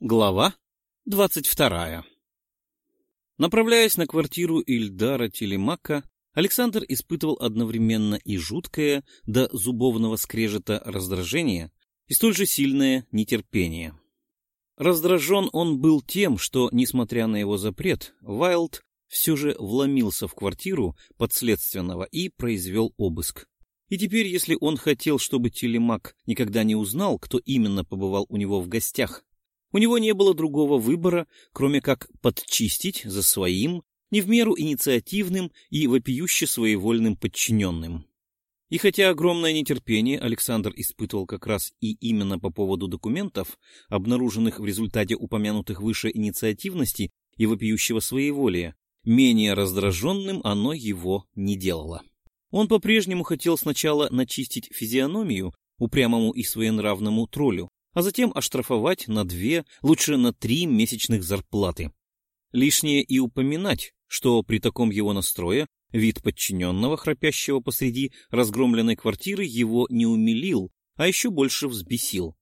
Глава двадцать вторая Направляясь на квартиру Ильдара Телемака, Александр испытывал одновременно и жуткое до зубовного скрежета раздражение, и столь же сильное нетерпение. Раздражен он был тем, что, несмотря на его запрет, Вайлд все же вломился в квартиру подследственного и произвел обыск. И теперь, если он хотел, чтобы Телемак никогда не узнал, кто именно побывал у него в гостях, у него не было другого выбора, кроме как подчистить за своим, не в меру инициативным и вопиюще своевольным подчиненным. И хотя огромное нетерпение Александр испытывал как раз и именно по поводу документов, обнаруженных в результате упомянутых выше инициативности и вопиющего своеволия, менее раздраженным оно его не делало. Он по-прежнему хотел сначала начистить физиономию упрямому и своенравному троллю, а затем оштрафовать на две, лучше на три месячных зарплаты. Лишнее и упоминать, что при таком его настрое вид подчиненного, храпящего посреди разгромленной квартиры, его не умилил, а еще больше взбесил.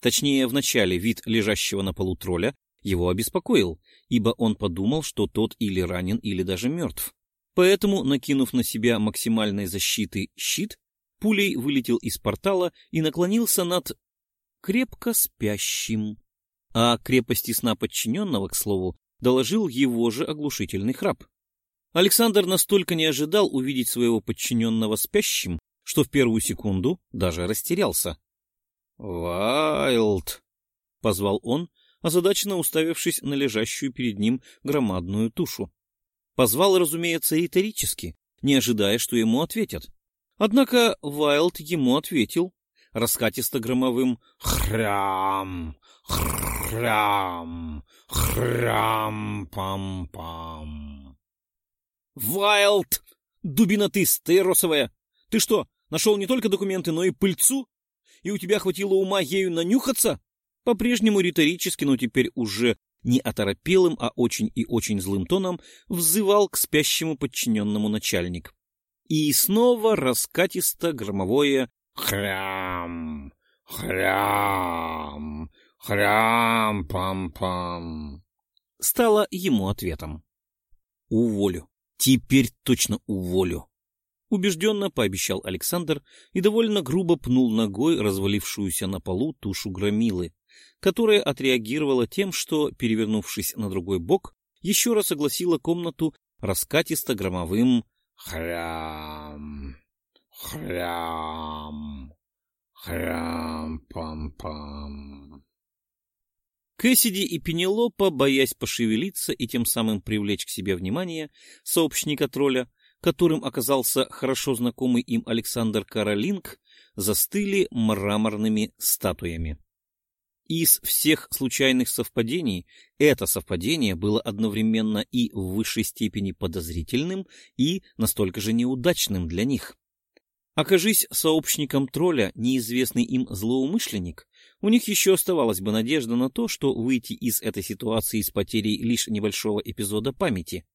Точнее, вначале вид лежащего на полу тролля его обеспокоил, ибо он подумал, что тот или ранен, или даже мертв. Поэтому, накинув на себя максимальной защиты щит, пулей вылетел из портала и наклонился над крепко спящим. А крепости сна подчиненного, к слову, доложил его же оглушительный храп. Александр настолько не ожидал увидеть своего подчиненного спящим, что в первую секунду даже растерялся. «Вайлд!» — позвал он, озадаченно уставившись на лежащую перед ним громадную тушу. Позвал, разумеется, риторически, не ожидая, что ему ответят. Однако Вайлд ему ответил, раскатисто-громовым «Хрям! Хрям! Хрям-пам-пам!» «Вайлд! Дубина ты, стаиросовая! Ты что, нашел не только документы, но и пыльцу? И у тебя хватило ума ею нанюхаться?» По-прежнему риторически, но теперь уже не оторопелым, а очень и очень злым тоном взывал к спящему подчиненному начальник. И снова раскатисто громовое Хрям, хрям, хрям-пам-пам. Стало ему ответом. Уволю. Теперь точно уволю. Убежденно пообещал Александр и довольно грубо пнул ногой развалившуюся на полу тушу громилы, которая отреагировала тем, что, перевернувшись на другой бок, еще раз огласила комнату раскатисто-громовым «Хрям». Хрям, хрям-пам-пам. Кэссиди и Пенелопа, боясь пошевелиться и тем самым привлечь к себе внимание сообщника тролля, которым оказался хорошо знакомый им Александр Каролинг, застыли мраморными статуями. Из всех случайных совпадений это совпадение было одновременно и в высшей степени подозрительным, и настолько же неудачным для них. Окажись сообщником тролля неизвестный им злоумышленник, у них еще оставалась бы надежда на то, что выйти из этой ситуации с потерей лишь небольшого эпизода памяти.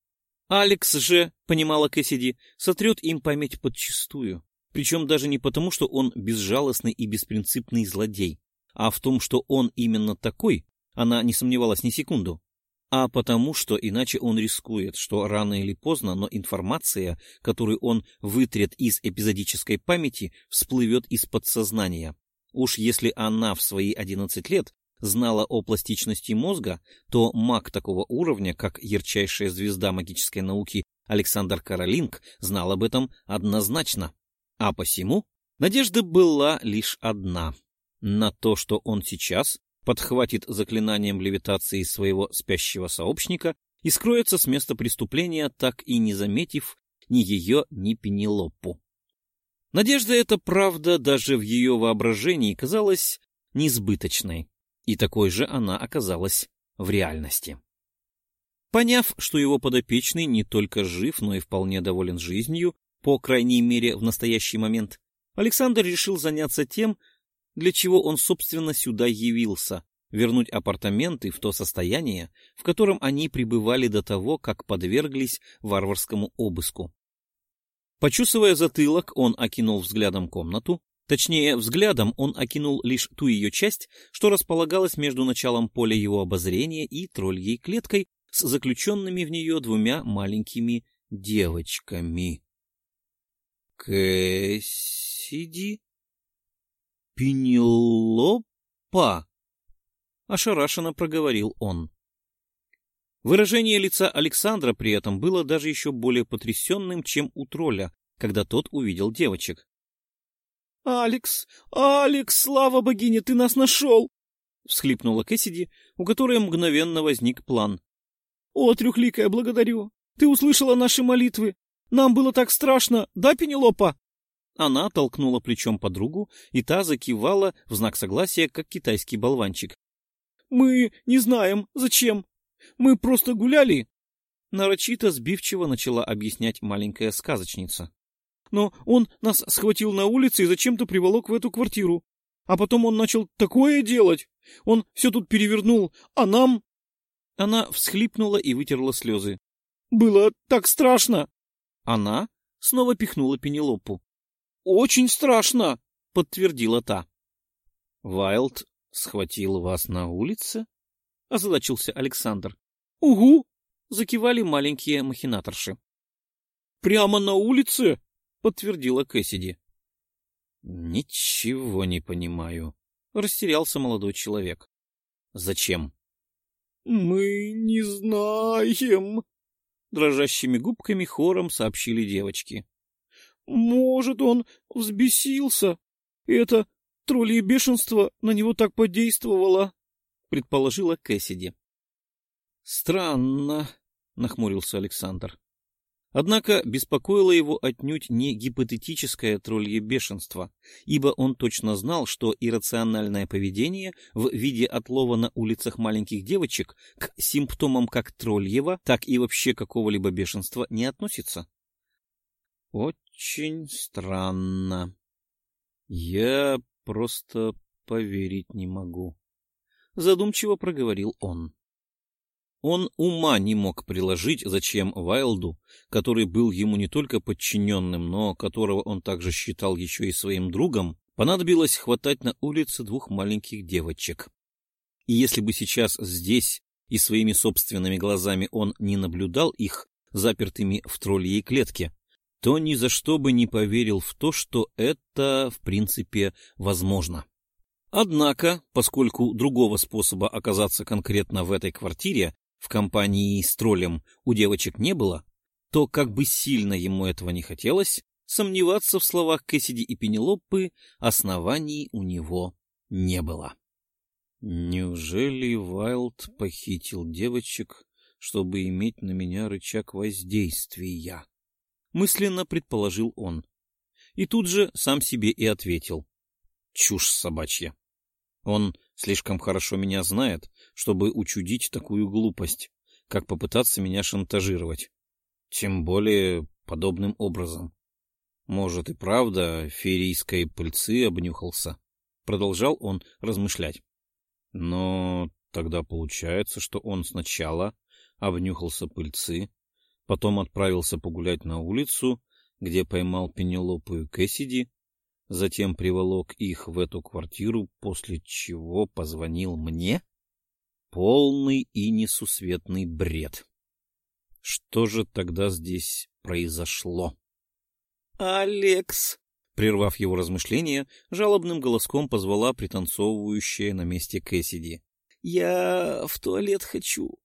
Алекс же, понимала Кэссиди, сотрет им память подчистую. Причем даже не потому, что он безжалостный и беспринципный злодей, а в том, что он именно такой, она не сомневалась ни секунду а потому что иначе он рискует, что рано или поздно, но информация, которую он вытрет из эпизодической памяти, всплывет из подсознания. Уж если она в свои 11 лет знала о пластичности мозга, то маг такого уровня, как ярчайшая звезда магической науки Александр Каролинг, знал об этом однозначно. А посему надежда была лишь одна — на то, что он сейчас подхватит заклинанием левитации своего спящего сообщника и скроется с места преступления, так и не заметив ни ее, ни Пенелопу. Надежда эта, правда, даже в ее воображении казалась несбыточной, и такой же она оказалась в реальности. Поняв, что его подопечный не только жив, но и вполне доволен жизнью, по крайней мере в настоящий момент, Александр решил заняться тем, для чего он, собственно, сюда явился, вернуть апартаменты в то состояние, в котором они пребывали до того, как подверглись варварскому обыску. Почувствуя затылок, он окинул взглядом комнату, Точнее, взглядом он окинул лишь ту ее часть, что располагалась между началом поля его обозрения и тролльей клеткой с заключенными в нее двумя маленькими девочками. Кэссиди? Пенелопа? Ошарашенно проговорил он. Выражение лица Александра при этом было даже еще более потрясенным, чем у тролля, когда тот увидел девочек. «Алекс! Алекс! Слава богине, ты нас нашел!» — всхлипнула Кэссиди, у которой мгновенно возник план. «О, трехликая, благодарю! Ты услышала наши молитвы! Нам было так страшно, да, Пенелопа?» Она толкнула плечом подругу, и та закивала в знак согласия, как китайский болванчик. «Мы не знаем, зачем. Мы просто гуляли!» Нарочито сбивчиво начала объяснять маленькая сказочница но он нас схватил на улице и зачем-то приволок в эту квартиру. А потом он начал такое делать. Он все тут перевернул, а нам... Она всхлипнула и вытерла слезы. Было так страшно. Она снова пихнула Пенелопу. Очень страшно, подтвердила та. Вайлд схватил вас на улице? озадачился Александр. Угу, закивали маленькие махинаторши. Прямо на улице? подтвердила Кэссиди. Ничего не понимаю, растерялся молодой человек. Зачем? Мы не знаем, дрожащими губками хором сообщили девочки. Может, он взбесился, это троллье бешенство на него так подействовало, предположила Кэссиди. Странно, нахмурился Александр. Однако беспокоило его отнюдь не гипотетическое троллье бешенство, ибо он точно знал, что иррациональное поведение в виде отлова на улицах маленьких девочек к симптомам как тролльего, так и вообще какого-либо бешенства не относится. Очень странно. Я просто поверить не могу. Задумчиво проговорил он. Он ума не мог приложить, зачем Вайлду, который был ему не только подчиненным, но которого он также считал еще и своим другом, понадобилось хватать на улице двух маленьких девочек. И если бы сейчас здесь и своими собственными глазами он не наблюдал их, запертыми в тролльей клетке, то ни за что бы не поверил в то, что это, в принципе, возможно. Однако, поскольку другого способа оказаться конкретно в этой квартире в компании с троллем у девочек не было, то, как бы сильно ему этого не хотелось, сомневаться в словах Кэссиди и Пенелопы оснований у него не было. Неужели Вайлд похитил девочек, чтобы иметь на меня рычаг воздействия? Мысленно предположил он. И тут же сам себе и ответил. Чушь собачья. Он слишком хорошо меня знает, чтобы учудить такую глупость, как попытаться меня шантажировать. Тем более подобным образом. Может и правда ферийской пыльцы обнюхался. Продолжал он размышлять. Но тогда получается, что он сначала обнюхался пыльцы, потом отправился погулять на улицу, где поймал Пенелопу и Кэссиди, затем приволок их в эту квартиру, после чего позвонил мне? Полный и несусветный бред. Что же тогда здесь произошло? «Алекс!» Прервав его размышления, жалобным голоском позвала пританцовывающая на месте Кэссиди. «Я в туалет хочу.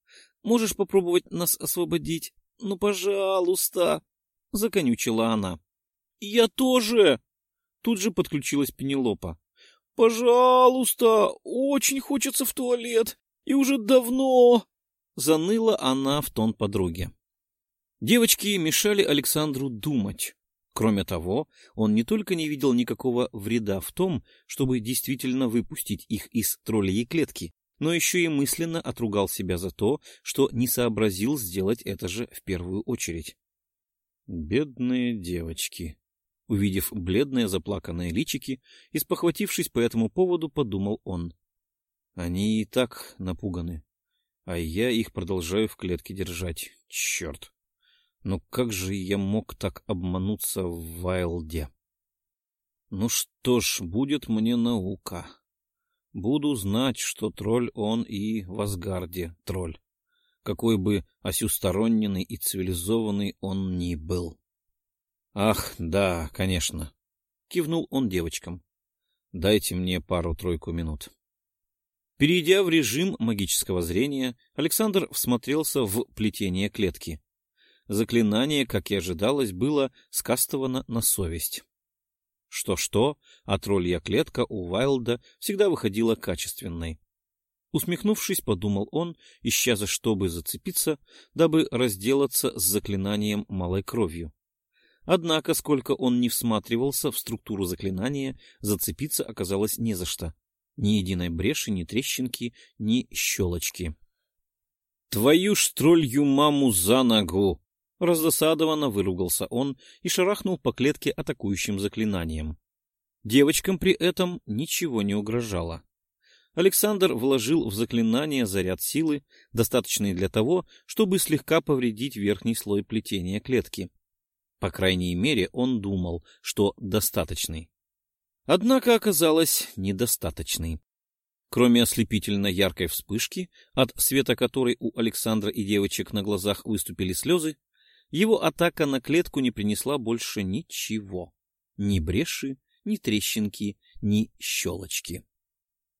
Можешь попробовать нас освободить? Ну, пожалуйста!» — законючила она. «Я тоже!» Тут же подключилась Пенелопа. «Пожалуйста, очень хочется в туалет, и уже давно...» Заныла она в тон подруги. Девочки мешали Александру думать. Кроме того, он не только не видел никакого вреда в том, чтобы действительно выпустить их из троллей клетки, но еще и мысленно отругал себя за то, что не сообразил сделать это же в первую очередь. «Бедные девочки», Увидев бледные заплаканные личики и спохватившись по этому поводу, подумал он. Они и так напуганы, а я их продолжаю в клетке держать. Черт! Но как же я мог так обмануться в Вайлде? Ну что ж, будет мне наука. Буду знать, что тролль он и в Асгарде тролль, какой бы осюсторонненный и цивилизованный он ни был. Ах, да, конечно, кивнул он девочкам. Дайте мне пару-тройку минут. Перейдя в режим магического зрения, Александр всмотрелся в плетение клетки. Заклинание, как и ожидалось, было скастовано на совесть. Что-что, а троллья клетка у Вайлда всегда выходила качественной. Усмехнувшись, подумал он, ища за что бы зацепиться, дабы разделаться с заклинанием малой кровью. Однако, сколько он не всматривался в структуру заклинания, зацепиться оказалось не за что. Ни единой бреши, ни трещинки, ни щелочки. «Твою ж троллью маму за ногу!» Раздосадованно выругался он и шарахнул по клетке атакующим заклинанием. Девочкам при этом ничего не угрожало. Александр вложил в заклинание заряд силы, достаточный для того, чтобы слегка повредить верхний слой плетения клетки. По крайней мере, он думал, что достаточный. Однако оказалось недостаточный. Кроме ослепительно яркой вспышки, от света которой у Александра и девочек на глазах выступили слезы, его атака на клетку не принесла больше ничего. Ни бреши, ни трещинки, ни щелочки.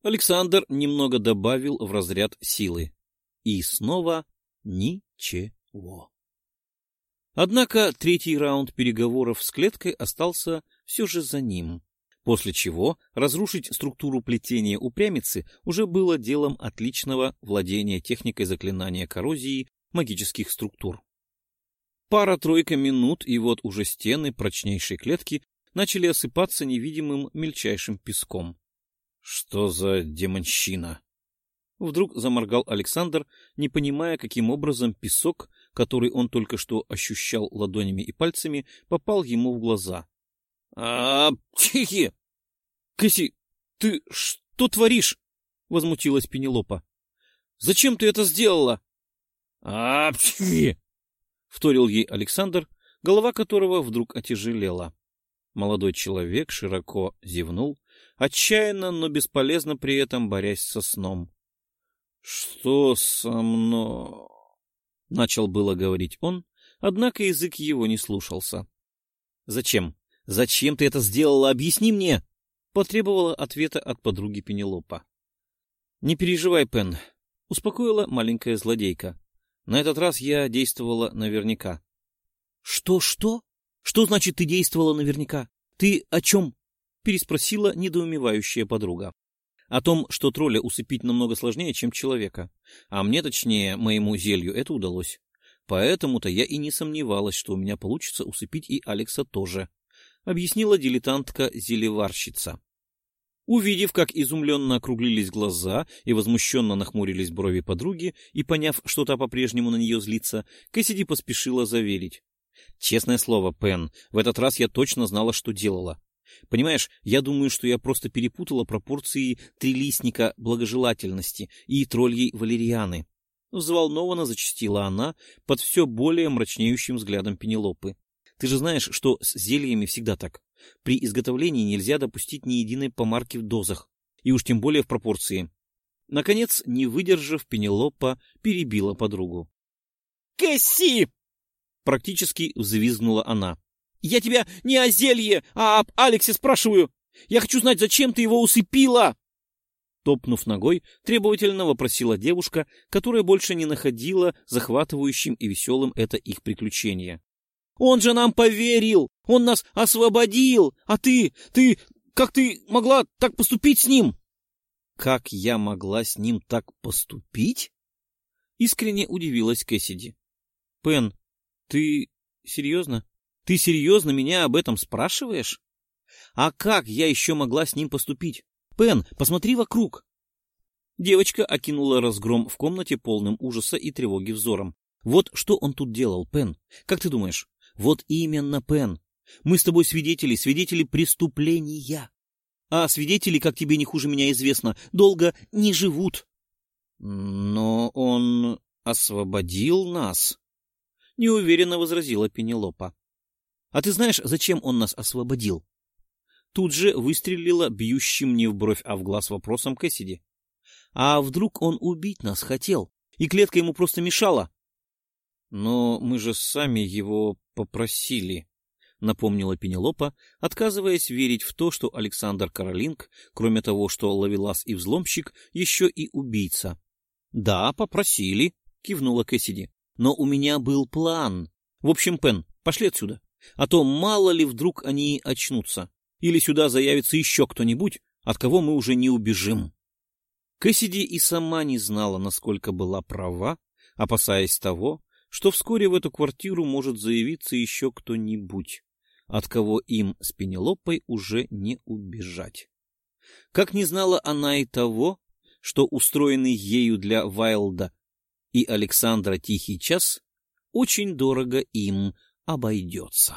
Александр немного добавил в разряд силы. И снова ничего. Однако третий раунд переговоров с клеткой остался все же за ним, после чего разрушить структуру плетения упрямицы уже было делом отличного владения техникой заклинания коррозии магических структур. Пара-тройка минут, и вот уже стены прочнейшей клетки начали осыпаться невидимым мельчайшим песком. Что за демонщина? Вдруг заморгал Александр, не понимая, каким образом песок, который он только что ощущал ладонями и пальцами, попал ему в глаза. — А, тихи! — Кэсси, ты что творишь? — возмутилась Пенелопа. — Зачем ты это сделала? — А, тихи! — вторил ей Александр, голова которого вдруг отяжелела. Молодой человек широко зевнул, отчаянно, но бесполезно при этом борясь со сном. — Что со мной? — начал было говорить он, однако язык его не слушался. — Зачем? Зачем ты это сделала? Объясни мне! — потребовала ответа от подруги Пенелопа. — Не переживай, Пен, — успокоила маленькая злодейка. На этот раз я действовала наверняка. «Что, что? Что значит ты действовала наверняка? Ты о чем?» — переспросила недоумевающая подруга. «О том, что тролля усыпить намного сложнее, чем человека. А мне, точнее, моему зелью это удалось. Поэтому-то я и не сомневалась, что у меня получится усыпить и Алекса тоже», — объяснила дилетантка-зелеварщица. Увидев, как изумленно округлились глаза и возмущенно нахмурились брови подруги, и поняв, что та по-прежнему на нее злится, Кэссиди поспешила заверить. «Честное слово, Пен, в этот раз я точно знала, что делала. Понимаешь, я думаю, что я просто перепутала пропорции трилистника благожелательности и тролльей валерианы». Взволнованно зачастила она под все более мрачнеющим взглядом Пенелопы. «Ты же знаешь, что с зельями всегда так. При изготовлении нельзя допустить ни единой помарки в дозах, и уж тем более в пропорции. Наконец, не выдержав, Пенелопа перебила подругу. «Кэсси!» — практически взвизгнула она. «Я тебя не о зелье, а об Алексе спрашиваю! Я хочу знать, зачем ты его усыпила!» Топнув ногой, требовательно вопросила девушка, которая больше не находила захватывающим и веселым это их приключение. Он же нам поверил! Он нас освободил! А ты, ты, как ты могла так поступить с ним? Как я могла с ним так поступить? Искренне удивилась Кэссиди. Пен, ты серьезно? Ты серьезно меня об этом спрашиваешь? А как я еще могла с ним поступить? Пен, посмотри вокруг. Девочка окинула разгром в комнате полным ужаса и тревоги взором. Вот что он тут делал, Пен. Как ты думаешь, вот именно, Пен. Мы с тобой свидетели, свидетели преступления. А свидетели, как тебе не хуже меня известно, долго не живут. Но он освободил нас, неуверенно возразила Пенелопа. А ты знаешь, зачем он нас освободил? тут же выстрелила бьющим не в бровь, а в глаз вопросом Кэссиди. А вдруг он убить нас хотел, и клетка ему просто мешала? Но мы же сами его попросили, — напомнила Пенелопа, отказываясь верить в то, что Александр Каролинг, кроме того, что ловелас и взломщик, еще и убийца. — Да, попросили, — кивнула Кэссиди. — Но у меня был план. В общем, Пен, пошли отсюда. А то мало ли вдруг они очнутся. Или сюда заявится еще кто-нибудь, от кого мы уже не убежим. Кэссиди и сама не знала, насколько была права, опасаясь того, что вскоре в эту квартиру может заявиться еще кто-нибудь, от кого им с Пенелопой уже не убежать. Как не знала она и того, что устроенный ею для Вайлда и Александра тихий час очень дорого им обойдется.